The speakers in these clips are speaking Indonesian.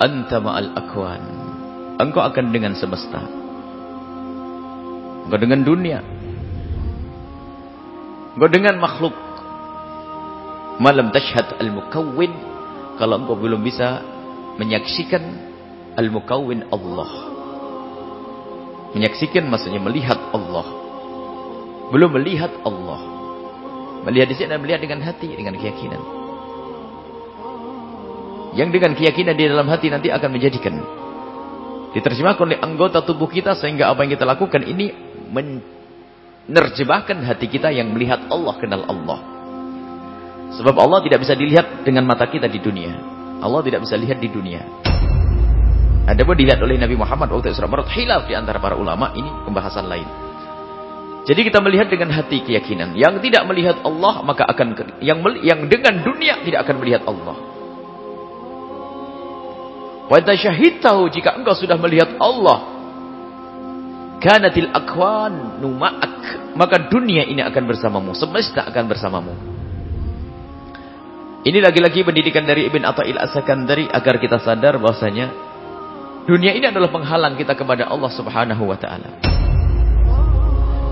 anta ma'al akwan. Engkau akan dengan semesta. Engkau dengan dunia. Engkau dengan makhluk. Malam tashhad al-mukawwin. Kalau engkau belum bisa menyaksikan al-mukawwin Allah. Menyaksikan maksudnya melihat Allah. Belum melihat Allah. Melihat di sini dan melihat dengan hati, dengan keyakinan. Yang dengan keyakinan di dalam hati nanti akan menjadikan diterjemahkan oleh anggota tubuh kita sehingga apa yang kita lakukan ini menerjemahkan hati kita yang melihat Allah kenal Allah. Sebab Allah tidak bisa dilihat dengan mata kita di dunia. Allah tidak bisa lihat di dunia. Ada pun dilihat oleh Nabi Muhammad waktu Isra Mi'raj hilaf di antara para ulama ini pembahasan lain. Jadi kita melihat dengan hati keyakinan. Yang tidak melihat Allah maka akan yang yang dengan dunia tidak akan melihat Allah. Wa tahu jika engkau sudah melihat Allah kanatil akwan numa'ak maka dunia ini akan bersamamu semesta akan bersamamu. Ini lagi-lagi pendidikan dari Ibn Atta'il As-Sakandari agar kita sadar bahwasanya dunia ini adalah penghalang kita kepada Allah Subhanahu wa taala.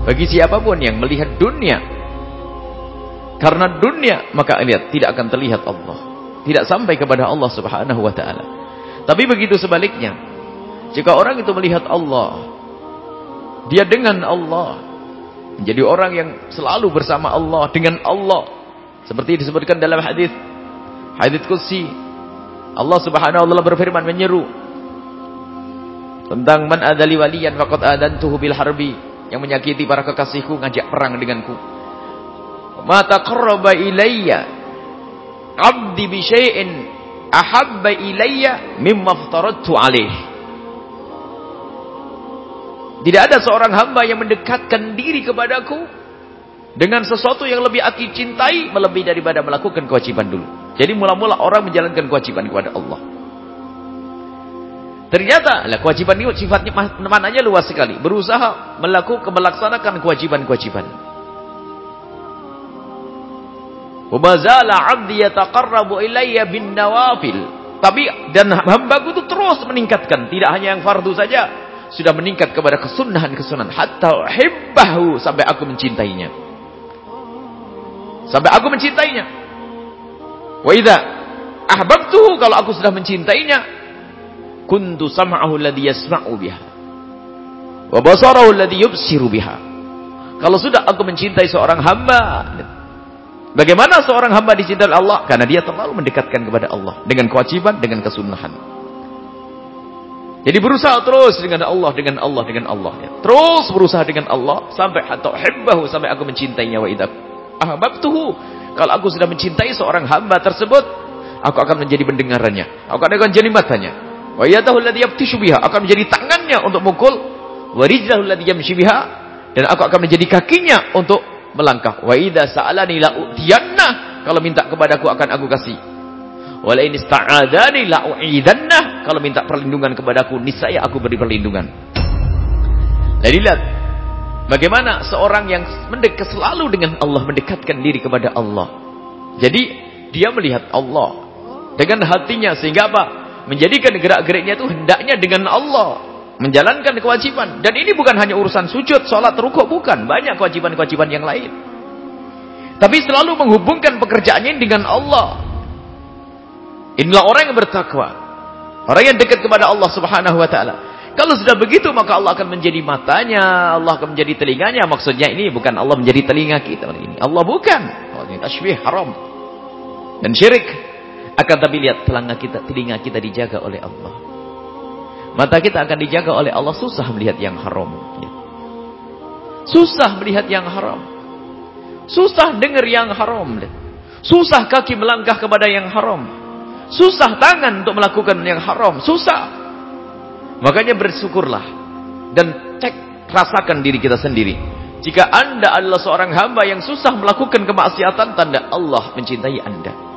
Bagi siapa pun yang melihat dunia karena dunia maka lihat tidak akan terlihat Allah. Tidak sampai kepada Allah Subhanahu wa taala tapi begitu sebaliknya. Jika orang itu melihat Allah. Dia dengan Allah. Menjadi orang yang selalu bersama Allah. Dengan Allah. Seperti disebutkan dalam hadis Hadis Qudsi. Allah subhanahu wa ta'ala berfirman menyeru. Tentang man adali waliyan faqad adantuhu bil harbi. Yang menyakiti para kekasihku ngajak perang denganku. Ma taqarraba ilayya abdi bi syai'in ahabba ilayya mimma aftaradtu alaih. Tidak ada seorang hamba yang mendekatkan diri kepadaku dengan sesuatu yang lebih aku cintai melebihi daripada melakukan kewajiban dulu. Jadi mula-mula orang menjalankan kewajiban kepada Allah. Ternyata lah kewajiban ini sifatnya mananya luas sekali. Berusaha melakukan melaksanakan kewajiban-kewajiban. Wabazala 'abdi yataqarrabu ilayya bin nawafil. Tapi dan hambaku itu terus meningkatkan, tidak hanya yang fardu saja, sudah meningkat kepada kesunahan-kesunahan hatta hibbahu sampai aku mencintainya. Sampai aku mencintainya. Wa idza ahbabtuhu kalau aku sudah mencintainya, kuntu sam'ahu alladhi yasma'u biha. Wa basarahu alladhi yubsiru biha. Kalau sudah aku mencintai seorang hamba, Bagaimana seorang hamba dicintai Allah? Karena dia terlalu mendekatkan kepada Allah. Dengan kewajiban, dengan kesunahan. Jadi berusaha terus dengan Allah, dengan Allah, dengan Allah. Ya. Terus berusaha dengan Allah. Sampai hatta hibbahu, sampai aku mencintainya. Wa idha ahbabtuhu. Kalau aku sudah mencintai seorang hamba tersebut. Aku akan menjadi pendengarannya. Aku akan menjadi matanya. Wa yadahu alladhi yabtishu biha. Akan menjadi tangannya untuk mukul. Wa rijlahu alladhi yamshi biha. Dan aku akan menjadi kakinya untuk melangkah. Wa idza sa'alani la. Kalau minta kepadaku akan aku kasih. Wa la in ista'adzani la. Kalau minta perlindungan kepadaku niscaya aku beri perlindungan. Jadi lihat bagaimana seorang yang mendekat selalu dengan Allah mendekatkan diri kepada Allah. Jadi dia melihat Allah dengan hatinya sehingga apa? Menjadikan gerak-geriknya itu hendaknya dengan Allah menjalankan kewajiban. Dan ini bukan hanya urusan sujud, sholat, rukuk, bukan. Banyak kewajiban-kewajiban yang lain. Tapi selalu menghubungkan pekerjaannya dengan Allah. Inilah orang yang bertakwa. Orang yang dekat kepada Allah subhanahu wa ta'ala. Kalau sudah begitu, maka Allah akan menjadi matanya. Allah akan menjadi telinganya. Maksudnya ini bukan Allah menjadi telinga kita. Ini Allah bukan. Allah ini tashbih haram. Dan syirik. Akan tapi lihat telinga kita, telinga kita dijaga oleh Allah. Mata kita akan dijaga oleh Allah susah melihat yang haram. Ya. Susah melihat yang haram. Susah dengar yang haram. Susah kaki melangkah kepada yang haram. Susah tangan untuk melakukan yang haram. Susah. Makanya bersyukurlah. Dan cek, rasakan diri kita sendiri. Jika anda adalah seorang hamba yang susah melakukan kemaksiatan, tanda Allah mencintai anda.